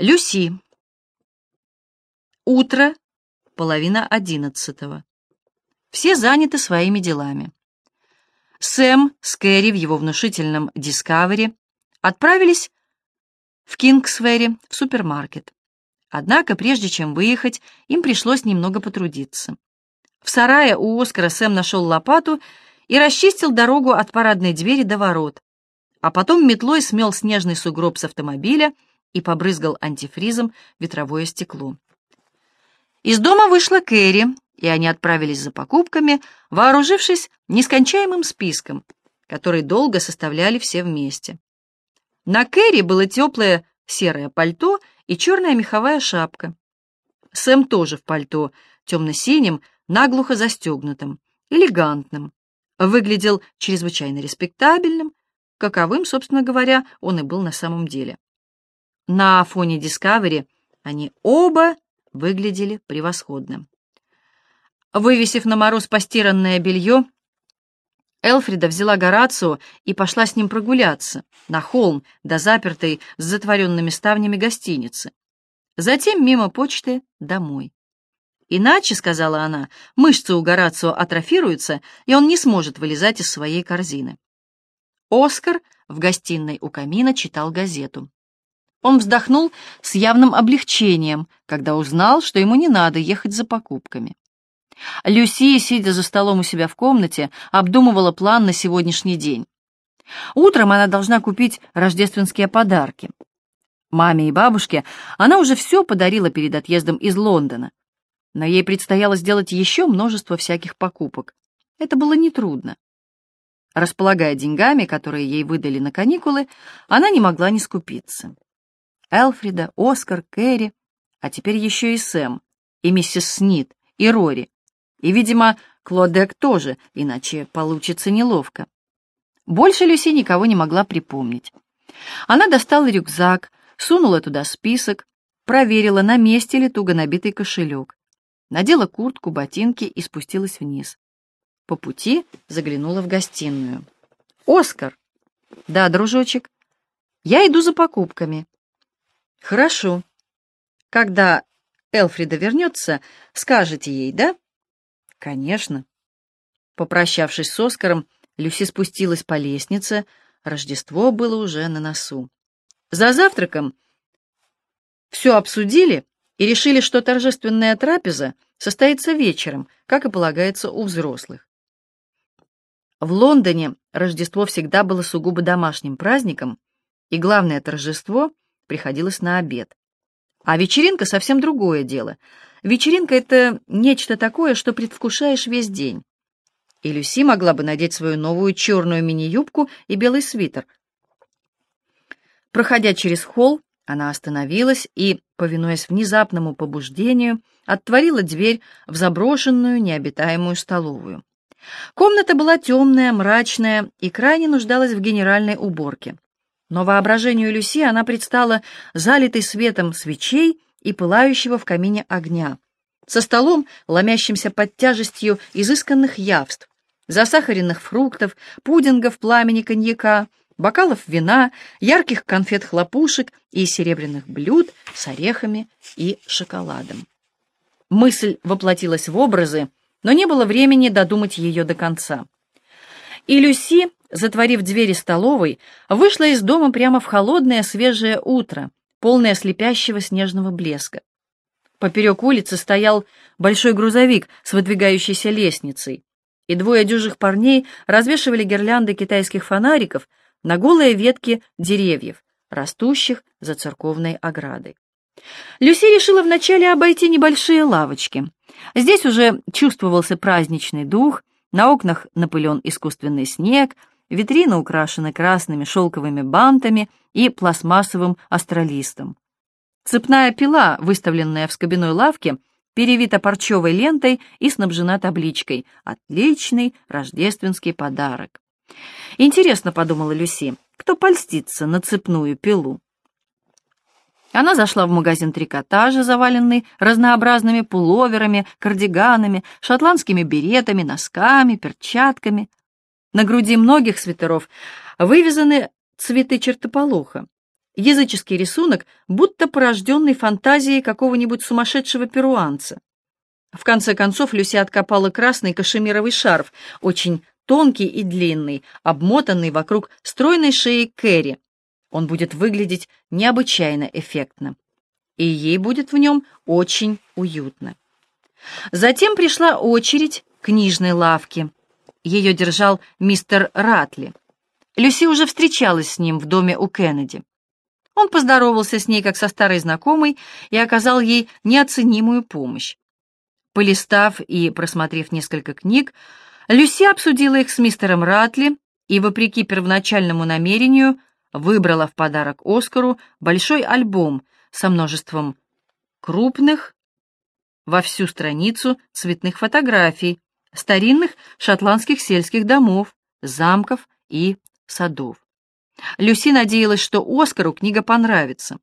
Люси. Утро, половина одиннадцатого. Все заняты своими делами. Сэм с Кэрри в его внушительном «Дискавери» отправились в Кингсвэре в супермаркет. Однако, прежде чем выехать, им пришлось немного потрудиться. В сарае у Оскара Сэм нашел лопату и расчистил дорогу от парадной двери до ворот, а потом метлой смел снежный сугроб с автомобиля и побрызгал антифризом ветровое стекло. Из дома вышла Кэрри, и они отправились за покупками, вооружившись нескончаемым списком, который долго составляли все вместе. На Кэрри было теплое серое пальто и черная меховая шапка. Сэм тоже в пальто, темно-синим, наглухо застегнутым, элегантным. Выглядел чрезвычайно респектабельным, каковым, собственно говоря, он и был на самом деле. На фоне Discovery они оба выглядели превосходно. Вывесив на мороз постиранное белье, Элфрида взяла Горацио и пошла с ним прогуляться на холм до запертой с затворенными ставнями гостиницы. Затем мимо почты домой. «Иначе, — сказала она, — мышцы у Горацио атрофируются, и он не сможет вылезать из своей корзины». Оскар в гостиной у камина читал газету. Он вздохнул с явным облегчением, когда узнал, что ему не надо ехать за покупками. Люси, сидя за столом у себя в комнате, обдумывала план на сегодняшний день. Утром она должна купить рождественские подарки. Маме и бабушке она уже все подарила перед отъездом из Лондона, но ей предстояло сделать еще множество всяких покупок. Это было нетрудно. Располагая деньгами, которые ей выдали на каникулы, она не могла не скупиться. Элфрида, Оскар, Кэрри, а теперь еще и Сэм, и миссис Снит, и Рори. И, видимо, Клодек тоже, иначе получится неловко. Больше Люси никого не могла припомнить. Она достала рюкзак, сунула туда список, проверила, на месте ли туго набитый кошелек, надела куртку, ботинки и спустилась вниз. По пути заглянула в гостиную. «Оскар!» «Да, дружочек. Я иду за покупками. Хорошо. Когда Элфрида вернется, скажете ей, да? Конечно. Попрощавшись с Оскаром, Люси спустилась по лестнице. Рождество было уже на носу. За завтраком все обсудили и решили, что торжественная трапеза состоится вечером, как и полагается у взрослых. В Лондоне Рождество всегда было сугубо домашним праздником, и главное торжество приходилось на обед. А вечеринка совсем другое дело. Вечеринка — это нечто такое, что предвкушаешь весь день. И Люси могла бы надеть свою новую черную мини-юбку и белый свитер. Проходя через холл, она остановилась и, повинуясь внезапному побуждению, отворила дверь в заброшенную необитаемую столовую. Комната была темная, мрачная и крайне нуждалась в генеральной уборке но воображению Люси она предстала залитой светом свечей и пылающего в камине огня, со столом, ломящимся под тяжестью изысканных явств, засахаренных фруктов, пудингов пламени коньяка, бокалов вина, ярких конфет-хлопушек и серебряных блюд с орехами и шоколадом. Мысль воплотилась в образы, но не было времени додумать ее до конца. И Люси затворив двери столовой, вышла из дома прямо в холодное свежее утро, полное слепящего снежного блеска. Поперек улицы стоял большой грузовик с выдвигающейся лестницей, и двое дюжих парней развешивали гирлянды китайских фонариков на голые ветки деревьев, растущих за церковной оградой. Люси решила вначале обойти небольшие лавочки. Здесь уже чувствовался праздничный дух, на окнах напылен искусственный снег, Витрины украшены красными шелковыми бантами и пластмассовым астролистом. Цепная пила, выставленная в скобяной лавке, перевита парчевой лентой и снабжена табличкой «Отличный рождественский подарок». Интересно, подумала Люси, кто польстится на цепную пилу. Она зашла в магазин трикотажа, заваленный разнообразными пуловерами, кардиганами, шотландскими беретами, носками, перчатками. На груди многих свитеров вывязаны цветы чертополоха, языческий рисунок, будто порожденный фантазией какого-нибудь сумасшедшего перуанца. В конце концов Люси откопала красный кашемировый шарф, очень тонкий и длинный, обмотанный вокруг стройной шеи Кэрри. Он будет выглядеть необычайно эффектно. И ей будет в нем очень уютно. Затем пришла очередь книжной лавки. Ее держал мистер Ратли. Люси уже встречалась с ним в доме у Кеннеди. Он поздоровался с ней как со старой знакомой и оказал ей неоценимую помощь. Полистав и просмотрев несколько книг, Люси обсудила их с мистером Ратли и, вопреки первоначальному намерению, выбрала в подарок Оскару большой альбом со множеством крупных во всю страницу цветных фотографий старинных шотландских сельских домов, замков и садов. Люси надеялась, что Оскару книга понравится.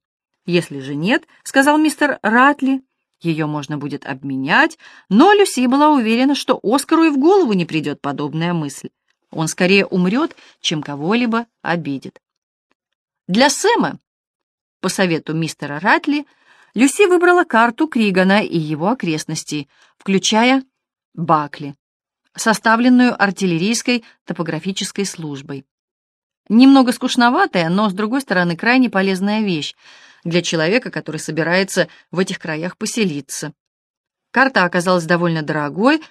Если же нет, сказал мистер Ратли, ее можно будет обменять, но Люси была уверена, что Оскару и в голову не придет подобная мысль. Он скорее умрет, чем кого-либо обидит. Для Сэма, по совету мистера Ратли, Люси выбрала карту Кригана и его окрестностей, включая Бакли, составленную артиллерийской топографической службой. Немного скучноватая, но, с другой стороны, крайне полезная вещь для человека, который собирается в этих краях поселиться. Карта оказалась довольно дорогой,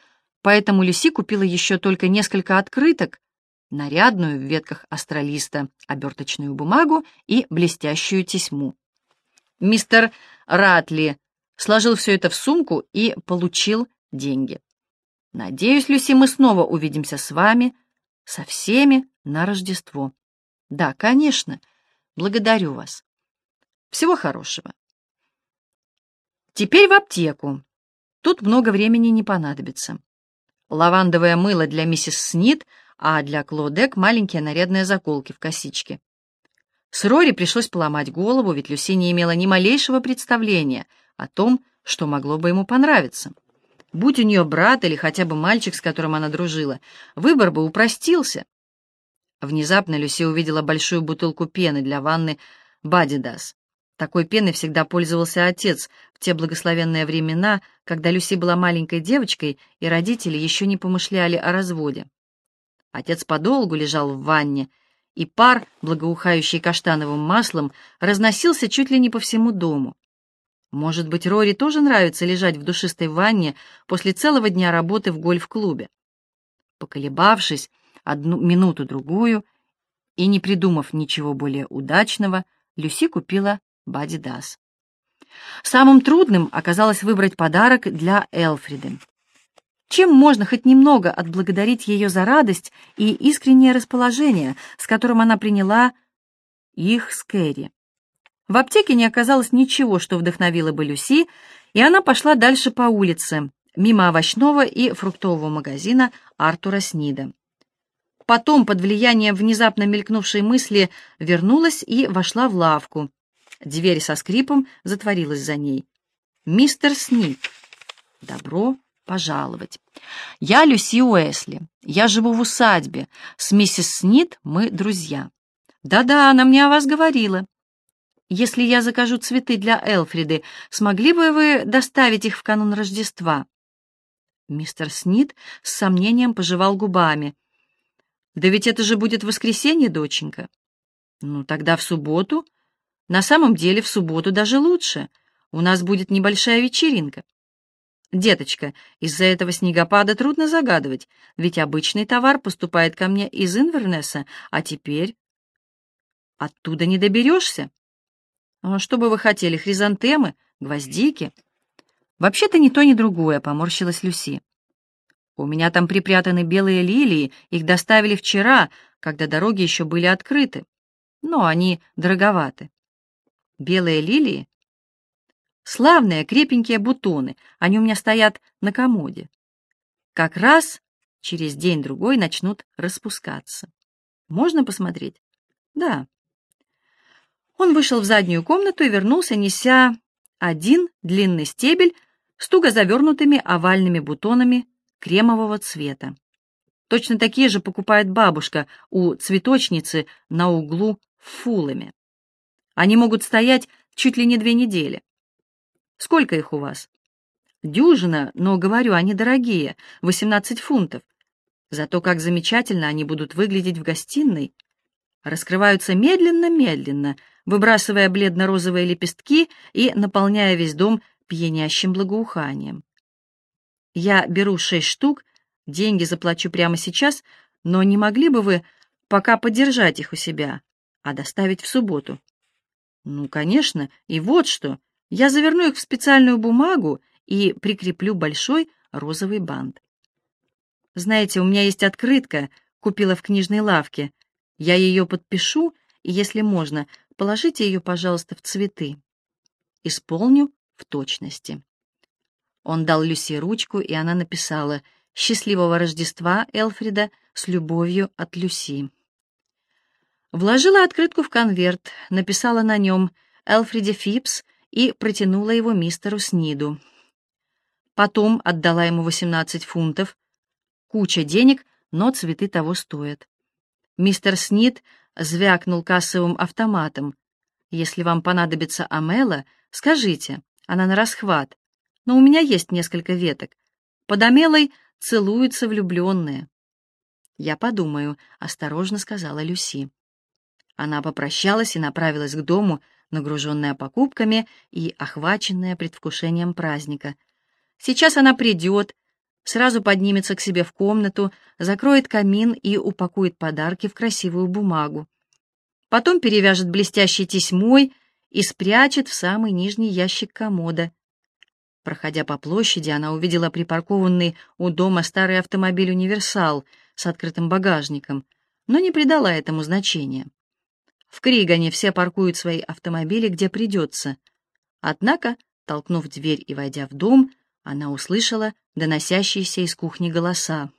поэтому Люси купила еще только несколько открыток, нарядную в ветках астролиста, оберточную бумагу и блестящую тесьму. Мистер Ратли сложил все это в сумку и получил деньги. Надеюсь, Люси, мы снова увидимся с вами, со всеми на Рождество. Да, конечно. Благодарю вас. Всего хорошего. Теперь в аптеку. Тут много времени не понадобится. Лавандовое мыло для миссис Снит, а для Клодек маленькие нарядные заколки в косичке. С Рори пришлось поломать голову, ведь Люси не имела ни малейшего представления о том, что могло бы ему понравиться. Будь у нее брат или хотя бы мальчик, с которым она дружила, выбор бы упростился. Внезапно Люси увидела большую бутылку пены для ванны «Бадидас». Такой пеной всегда пользовался отец в те благословенные времена, когда Люси была маленькой девочкой, и родители еще не помышляли о разводе. Отец подолгу лежал в ванне, и пар, благоухающий каштановым маслом, разносился чуть ли не по всему дому. Может быть, Рори тоже нравится лежать в душистой ванне после целого дня работы в гольф-клубе. Поколебавшись одну минуту-другую и не придумав ничего более удачного, Люси купила Бади Дас. Самым трудным оказалось выбрать подарок для Элфриды. Чем можно хоть немного отблагодарить ее за радость и искреннее расположение, с которым она приняла их с Кэрри? В аптеке не оказалось ничего, что вдохновило бы Люси, и она пошла дальше по улице, мимо овощного и фруктового магазина Артура Снида. Потом, под влиянием внезапно мелькнувшей мысли, вернулась и вошла в лавку. Дверь со скрипом затворилась за ней. «Мистер Снит, добро пожаловать. Я Люси Уэсли. Я живу в усадьбе. С миссис Снит мы друзья. Да-да, она мне о вас говорила. Если я закажу цветы для Элфриды, смогли бы вы доставить их в канун Рождества?» Мистер Снит с сомнением пожевал губами. «Да ведь это же будет воскресенье, доченька». «Ну, тогда в субботу. На самом деле в субботу даже лучше. У нас будет небольшая вечеринка». «Деточка, из-за этого снегопада трудно загадывать, ведь обычный товар поступает ко мне из Инвернеса, а теперь...» «Оттуда не доберешься?» «А «Что бы вы хотели, хризантемы, гвоздики?» «Вообще-то ни то, ни другое», — поморщилась Люси. «У меня там припрятаны белые лилии, их доставили вчера, когда дороги еще были открыты. Но они дороговаты». «Белые лилии?» Славные крепенькие бутоны, они у меня стоят на комоде. Как раз через день-другой начнут распускаться. Можно посмотреть? Да. Он вышел в заднюю комнату и вернулся, неся один длинный стебель с туго завернутыми овальными бутонами кремового цвета. Точно такие же покупает бабушка у цветочницы на углу Фулами. Они могут стоять чуть ли не две недели. Сколько их у вас? Дюжина, но, говорю, они дорогие, 18 фунтов. Зато как замечательно они будут выглядеть в гостиной. Раскрываются медленно-медленно, выбрасывая бледно-розовые лепестки и наполняя весь дом пьянящим благоуханием. Я беру шесть штук, деньги заплачу прямо сейчас, но не могли бы вы пока подержать их у себя, а доставить в субботу? Ну, конечно, и вот что. Я заверну их в специальную бумагу и прикреплю большой розовый бант. Знаете, у меня есть открытка, купила в книжной лавке. Я ее подпишу, и, если можно, положите ее, пожалуйста, в цветы. Исполню в точности. Он дал Люси ручку, и она написала «Счастливого Рождества, Элфрида, с любовью от Люси». Вложила открытку в конверт, написала на нем «Элфриде Фипс» и протянула его мистеру Сниду. Потом отдала ему 18 фунтов. Куча денег, но цветы того стоят. Мистер Снид звякнул кассовым автоматом. «Если вам понадобится Амела, скажите, она на расхват. Но у меня есть несколько веток. Под Амелой целуются влюбленные». «Я подумаю», — осторожно сказала Люси. Она попрощалась и направилась к дому, нагруженная покупками и охваченная предвкушением праздника. Сейчас она придет, сразу поднимется к себе в комнату, закроет камин и упакует подарки в красивую бумагу. Потом перевяжет блестящей тесьмой и спрячет в самый нижний ящик комода. Проходя по площади, она увидела припаркованный у дома старый автомобиль «Универсал» с открытым багажником, но не придала этому значения. В Кригане все паркуют свои автомобили, где придется. Однако, толкнув дверь и войдя в дом, она услышала доносящиеся из кухни голоса.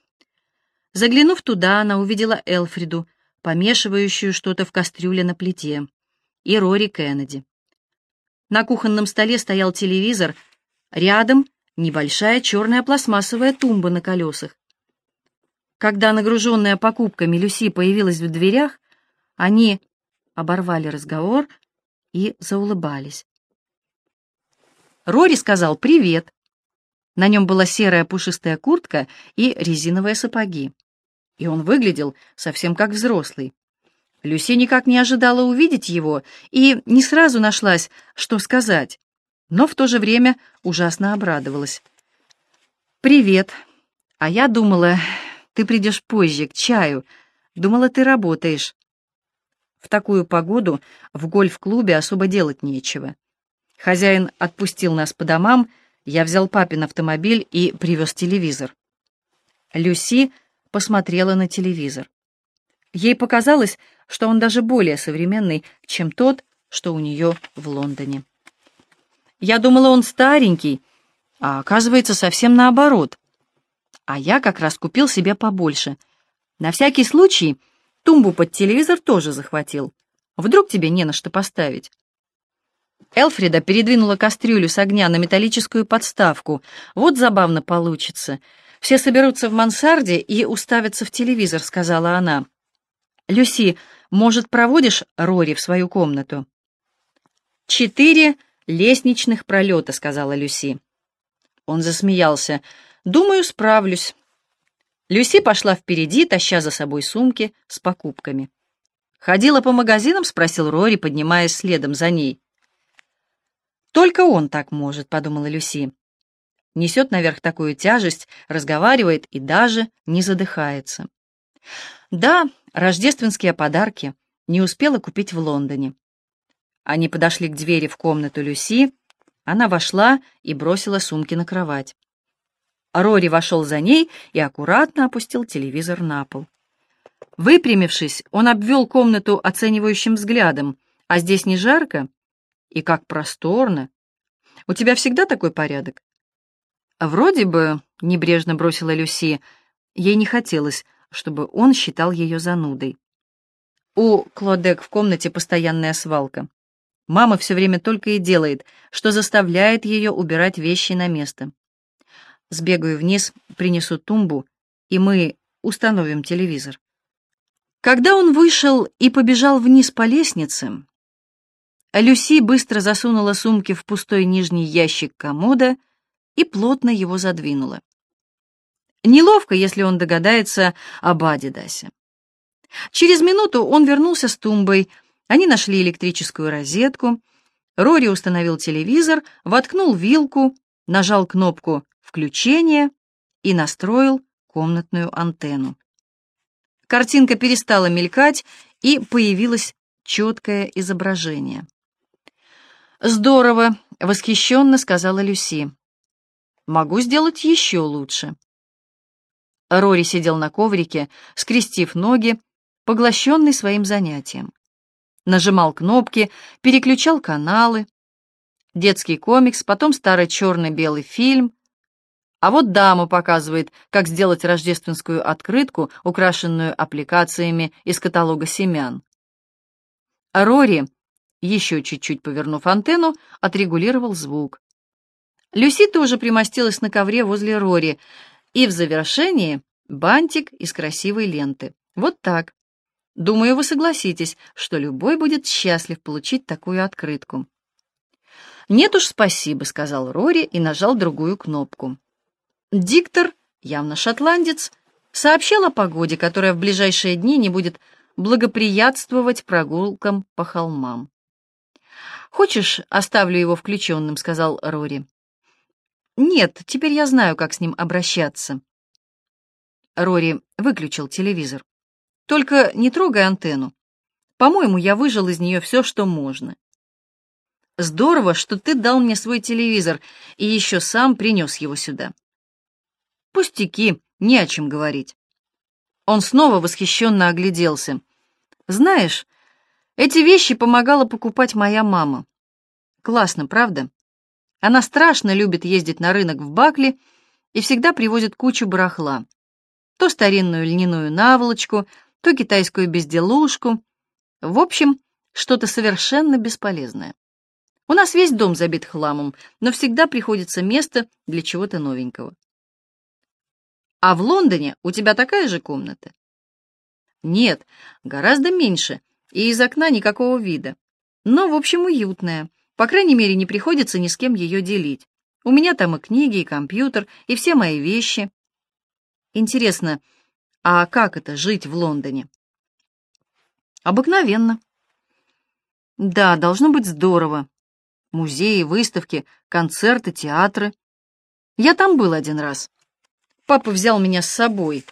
Заглянув туда, она увидела Элфриду, помешивающую что-то в кастрюле на плите, и Рори Кеннеди. На кухонном столе стоял телевизор, рядом небольшая черная пластмассовая тумба на колесах. Когда нагруженная покупками Люси появилась в дверях, они оборвали разговор и заулыбались. Рори сказал «Привет». На нем была серая пушистая куртка и резиновые сапоги. И он выглядел совсем как взрослый. Люси никак не ожидала увидеть его и не сразу нашлась, что сказать, но в то же время ужасно обрадовалась. «Привет. А я думала, ты придешь позже, к чаю. Думала, ты работаешь. В такую погоду в гольф-клубе особо делать нечего. Хозяин отпустил нас по домам, я взял папин автомобиль и привез телевизор. Люси посмотрела на телевизор. Ей показалось, что он даже более современный, чем тот, что у нее в Лондоне. Я думала, он старенький, а оказывается совсем наоборот. А я как раз купил себе побольше. На всякий случай Тумбу под телевизор тоже захватил. Вдруг тебе не на что поставить?» Элфрида передвинула кастрюлю с огня на металлическую подставку. «Вот забавно получится. Все соберутся в мансарде и уставятся в телевизор», — сказала она. «Люси, может, проводишь Рори в свою комнату?» «Четыре лестничных пролета», — сказала Люси. Он засмеялся. «Думаю, справлюсь. Люси пошла впереди, таща за собой сумки с покупками. «Ходила по магазинам?» — спросил Рори, поднимаясь следом за ней. «Только он так может», — подумала Люси. Несет наверх такую тяжесть, разговаривает и даже не задыхается. Да, рождественские подарки не успела купить в Лондоне. Они подошли к двери в комнату Люси. Она вошла и бросила сумки на кровать. Рори вошел за ней и аккуратно опустил телевизор на пол. Выпрямившись, он обвел комнату оценивающим взглядом. «А здесь не жарко? И как просторно! У тебя всегда такой порядок?» «Вроде бы», — небрежно бросила Люси, — ей не хотелось, чтобы он считал ее занудой. У Клодек в комнате постоянная свалка. Мама все время только и делает, что заставляет ее убирать вещи на место. Сбегаю вниз, принесу тумбу, и мы установим телевизор. Когда он вышел и побежал вниз по лестнице, Люси быстро засунула сумки в пустой нижний ящик комода и плотно его задвинула. Неловко, если он догадается об Адидасе. Через минуту он вернулся с тумбой. Они нашли электрическую розетку. Рори установил телевизор, воткнул вилку, нажал кнопку «Включение» и настроил комнатную антенну. Картинка перестала мелькать, и появилось четкое изображение. «Здорово!» — восхищенно сказала Люси. «Могу сделать еще лучше». Рори сидел на коврике, скрестив ноги, поглощенный своим занятием. Нажимал кнопки, переключал каналы. Детский комикс, потом старый черно-белый фильм. А вот дама показывает, как сделать рождественскую открытку, украшенную аппликациями из каталога семян. Рори, еще чуть-чуть повернув антенну, отрегулировал звук. Люси тоже примостилась на ковре возле Рори, и в завершении бантик из красивой ленты. Вот так. Думаю, вы согласитесь, что любой будет счастлив получить такую открытку. «Нет уж, спасибо», — сказал Рори и нажал другую кнопку. Диктор, явно шотландец, сообщал о погоде, которая в ближайшие дни не будет благоприятствовать прогулкам по холмам. «Хочешь, оставлю его включенным?» — сказал Рори. «Нет, теперь я знаю, как с ним обращаться». Рори выключил телевизор. Только не трогай антенну. По-моему, я выжил из нее все, что можно. Здорово, что ты дал мне свой телевизор и еще сам принес его сюда. Пустяки, не о чем говорить. Он снова восхищенно огляделся. Знаешь, эти вещи помогала покупать моя мама. Классно, правда? Она страшно любит ездить на рынок в Бакли и всегда привозит кучу барахла. То старинную льняную наволочку, то китайскую безделушку. В общем, что-то совершенно бесполезное. У нас весь дом забит хламом, но всегда приходится место для чего-то новенького. А в Лондоне у тебя такая же комната? Нет, гораздо меньше, и из окна никакого вида. Но, в общем, уютная. По крайней мере, не приходится ни с кем ее делить. У меня там и книги, и компьютер, и все мои вещи. Интересно, а как это жить в Лондоне? Обыкновенно. Да, должно быть здорово. Музеи, выставки, концерты, театры. Я там был один раз. Папа взял меня с собой.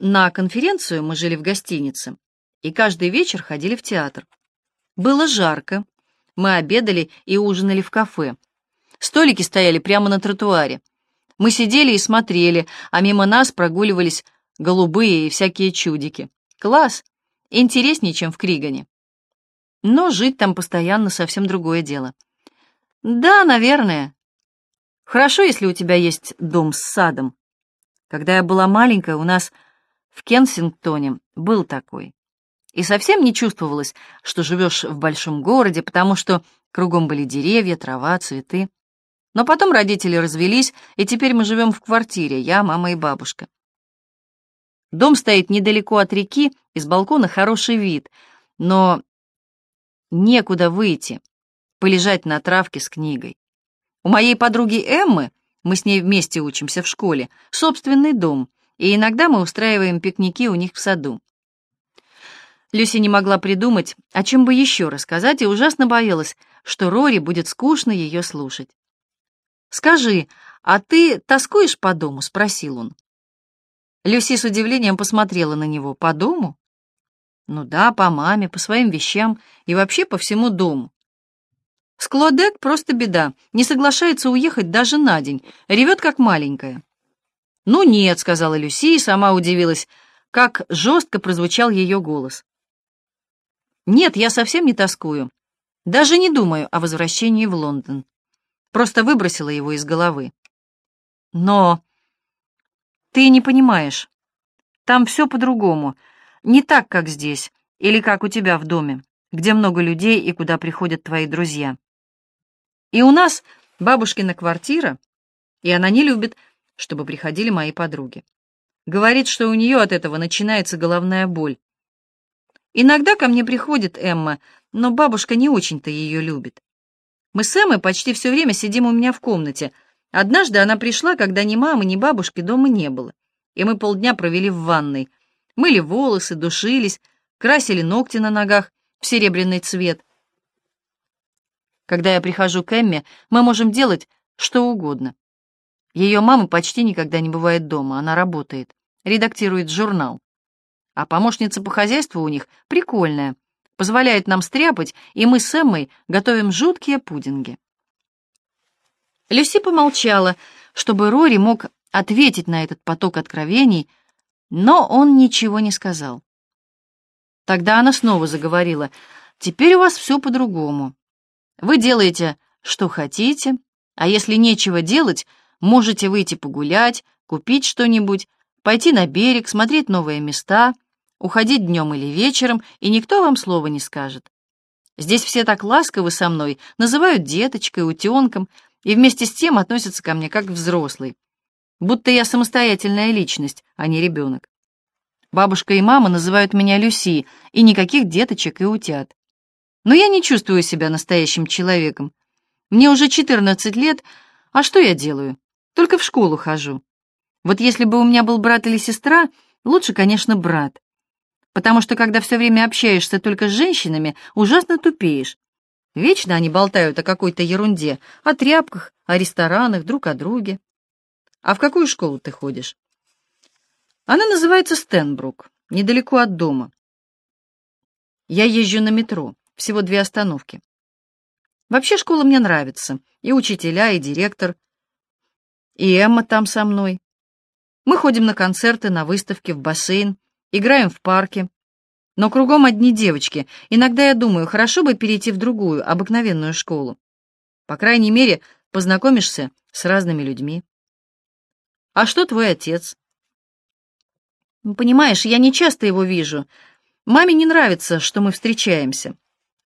На конференцию мы жили в гостинице, и каждый вечер ходили в театр. Было жарко. Мы обедали и ужинали в кафе. Столики стояли прямо на тротуаре. Мы сидели и смотрели, а мимо нас прогуливались голубые и всякие чудики. Класс! Интереснее, чем в Кригане. Но жить там постоянно совсем другое дело. Да, наверное. Хорошо, если у тебя есть дом с садом. Когда я была маленькая, у нас в Кенсингтоне был такой. И совсем не чувствовалось, что живешь в большом городе, потому что кругом были деревья, трава, цветы. Но потом родители развелись, и теперь мы живем в квартире, я, мама и бабушка. Дом стоит недалеко от реки, из балкона хороший вид, но некуда выйти, полежать на травке с книгой. У моей подруги Эммы, мы с ней вместе учимся в школе, собственный дом, и иногда мы устраиваем пикники у них в саду. Люси не могла придумать, о чем бы еще рассказать, и ужасно боялась, что Рори будет скучно ее слушать. «Скажи, а ты тоскуешь по дому?» — спросил он. Люси с удивлением посмотрела на него. «По дому?» «Ну да, по маме, по своим вещам и вообще по всему дому». Склодек просто беда, не соглашается уехать даже на день, ревет как маленькая. «Ну нет», — сказала Люси и сама удивилась, как жестко прозвучал ее голос. «Нет, я совсем не тоскую. Даже не думаю о возвращении в Лондон. Просто выбросила его из головы. Но ты не понимаешь. Там все по-другому. Не так, как здесь, или как у тебя в доме, где много людей и куда приходят твои друзья. И у нас бабушкина квартира, и она не любит, чтобы приходили мои подруги. Говорит, что у нее от этого начинается головная боль. Иногда ко мне приходит Эмма, но бабушка не очень-то ее любит. Мы с Эммой почти все время сидим у меня в комнате. Однажды она пришла, когда ни мамы, ни бабушки дома не было, и мы полдня провели в ванной. Мыли волосы, душились, красили ногти на ногах в серебряный цвет. Когда я прихожу к Эмме, мы можем делать что угодно. Ее мама почти никогда не бывает дома, она работает, редактирует журнал. А помощница по хозяйству у них прикольная, позволяет нам стряпать, и мы с Эммой готовим жуткие пудинги. Люси помолчала, чтобы Рори мог ответить на этот поток откровений, но он ничего не сказал. Тогда она снова заговорила. «Теперь у вас все по-другому. Вы делаете, что хотите, а если нечего делать, можете выйти погулять, купить что-нибудь, пойти на берег, смотреть новые места, уходить днем или вечером, и никто вам слова не скажет. Здесь все так ласковы со мной, называют деточкой, утенком, и вместе с тем относятся ко мне как взрослый будто я самостоятельная личность, а не ребенок. Бабушка и мама называют меня Люси, и никаких деточек и утят. Но я не чувствую себя настоящим человеком. Мне уже 14 лет, а что я делаю? Только в школу хожу. Вот если бы у меня был брат или сестра, лучше, конечно, брат. Потому что, когда все время общаешься только с женщинами, ужасно тупеешь. Вечно они болтают о какой-то ерунде, о тряпках, о ресторанах, друг о друге. А в какую школу ты ходишь? Она называется Стенбрук, недалеко от дома. Я езжу на метро, всего две остановки. Вообще школа мне нравится, и учителя, и директор, и Эмма там со мной. Мы ходим на концерты, на выставки, в бассейн, играем в парке. Но кругом одни девочки. Иногда я думаю, хорошо бы перейти в другую, обыкновенную школу. По крайней мере, познакомишься с разными людьми. А что твой отец? Ну, понимаешь, я не часто его вижу. Маме не нравится, что мы встречаемся.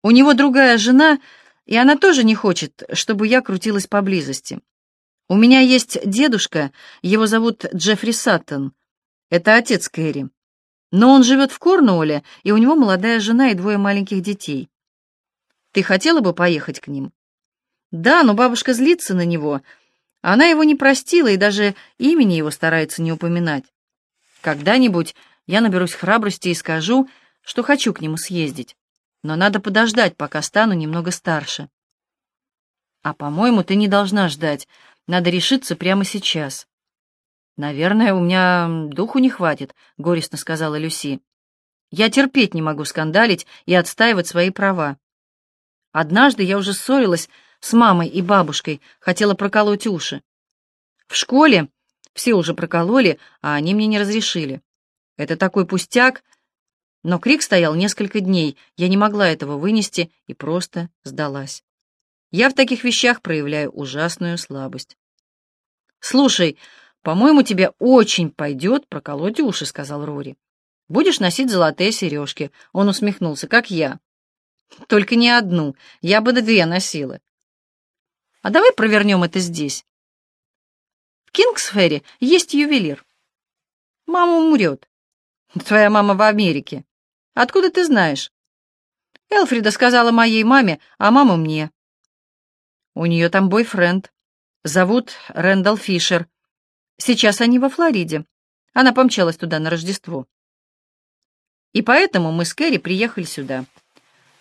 У него другая жена, и она тоже не хочет, чтобы я крутилась поблизости. У меня есть дедушка, его зовут Джеффри Саттон. Это отец Кэрри. Но он живет в Корнуолле, и у него молодая жена и двое маленьких детей. Ты хотела бы поехать к ним? Да, но бабушка злится на него, она его не простила и даже имени его старается не упоминать. Когда-нибудь я наберусь храбрости и скажу, что хочу к нему съездить. Но надо подождать, пока стану немного старше. А, по-моему, ты не должна ждать. Надо решиться прямо сейчас. Наверное, у меня духу не хватит, — горестно сказала Люси. Я терпеть не могу скандалить и отстаивать свои права. Однажды я уже ссорилась с мамой и бабушкой, хотела проколоть уши. В школе все уже прокололи, а они мне не разрешили. Это такой пустяк, но крик стоял несколько дней, я не могла этого вынести и просто сдалась. Я в таких вещах проявляю ужасную слабость. «Слушай, по-моему, тебе очень пойдет проколоть уши», — сказал Рори. «Будешь носить золотые сережки», — он усмехнулся, — «как я». «Только не одну, я бы две носила. А давай провернем это здесь. В Кингсфере есть ювелир. Мама умрет. Твоя мама в Америке. Откуда ты знаешь? Элфрида сказала моей маме, а мама мне. У нее там бойфренд. Зовут Рэндалл Фишер. Сейчас они во Флориде. Она помчалась туда на Рождество. И поэтому мы с Кэрри приехали сюда.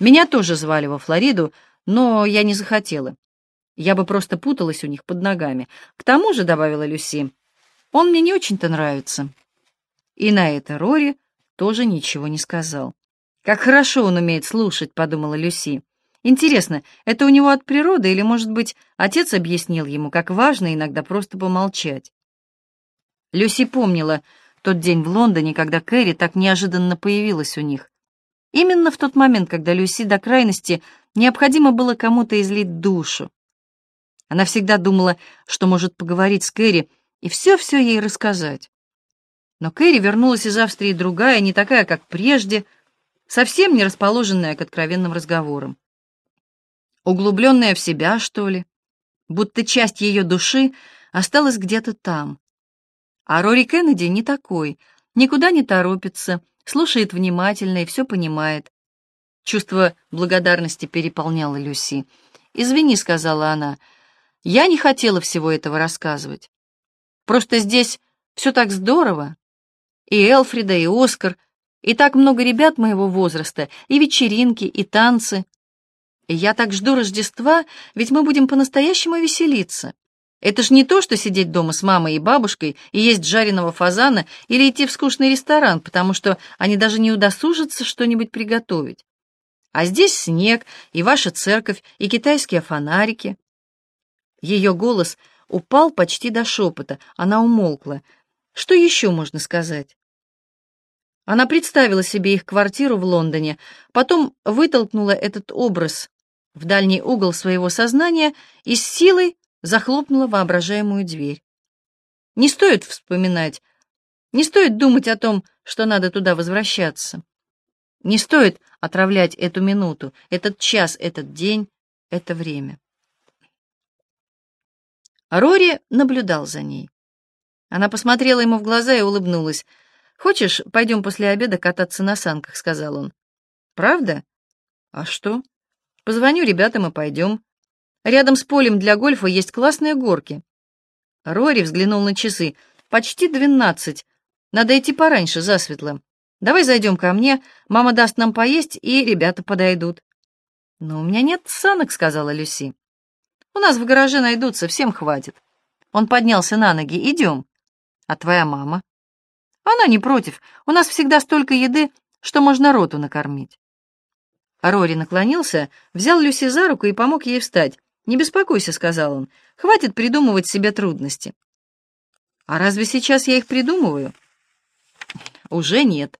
Меня тоже звали во Флориду, но я не захотела. Я бы просто путалась у них под ногами. К тому же, — добавила Люси, — он мне не очень-то нравится. И на это Рори тоже ничего не сказал. «Как хорошо он умеет слушать», — подумала Люси. «Интересно, это у него от природы или, может быть, отец объяснил ему, как важно иногда просто помолчать?» Люси помнила тот день в Лондоне, когда Кэрри так неожиданно появилась у них. Именно в тот момент, когда Люси до крайности необходимо было кому-то излить душу. Она всегда думала, что может поговорить с Кэрри и все-все ей рассказать. Но Кэрри вернулась из Австрии другая, не такая, как прежде, совсем не расположенная к откровенным разговорам. Углубленная в себя, что ли, будто часть ее души осталась где-то там. А Рори Кеннеди не такой, никуда не торопится, слушает внимательно и все понимает. Чувство благодарности переполняло Люси. «Извини», — сказала она, — «я не хотела всего этого рассказывать. Просто здесь все так здорово. И Элфрида, и Оскар, и так много ребят моего возраста, и вечеринки, и танцы. И я так жду Рождества, ведь мы будем по-настоящему веселиться. Это ж не то, что сидеть дома с мамой и бабушкой и есть жареного фазана или идти в скучный ресторан, потому что они даже не удосужатся что-нибудь приготовить. А здесь снег, и ваша церковь, и китайские фонарики. Ее голос упал почти до шепота, она умолкла. Что еще можно сказать? Она представила себе их квартиру в Лондоне, потом вытолкнула этот образ в дальний угол своего сознания и с силой захлопнула воображаемую дверь. Не стоит вспоминать, не стоит думать о том, что надо туда возвращаться. Не стоит отравлять эту минуту, этот час, этот день, это время. Рори наблюдал за ней. Она посмотрела ему в глаза и улыбнулась. «Хочешь, пойдем после обеда кататься на санках?» — сказал он. «Правда? А что? Позвоню ребятам и пойдем. Рядом с полем для гольфа есть классные горки. Рори взглянул на часы. Почти двенадцать. Надо идти пораньше, засветло. Давай зайдем ко мне, мама даст нам поесть, и ребята подойдут. Но у меня нет санок, сказала Люси. У нас в гараже найдутся, всем хватит. Он поднялся на ноги. Идем. А твоя мама? Она не против. У нас всегда столько еды, что можно роту накормить. Рори наклонился, взял Люси за руку и помог ей встать. «Не беспокойся», — сказал он, — «хватит придумывать себе трудности». «А разве сейчас я их придумываю?» «Уже нет.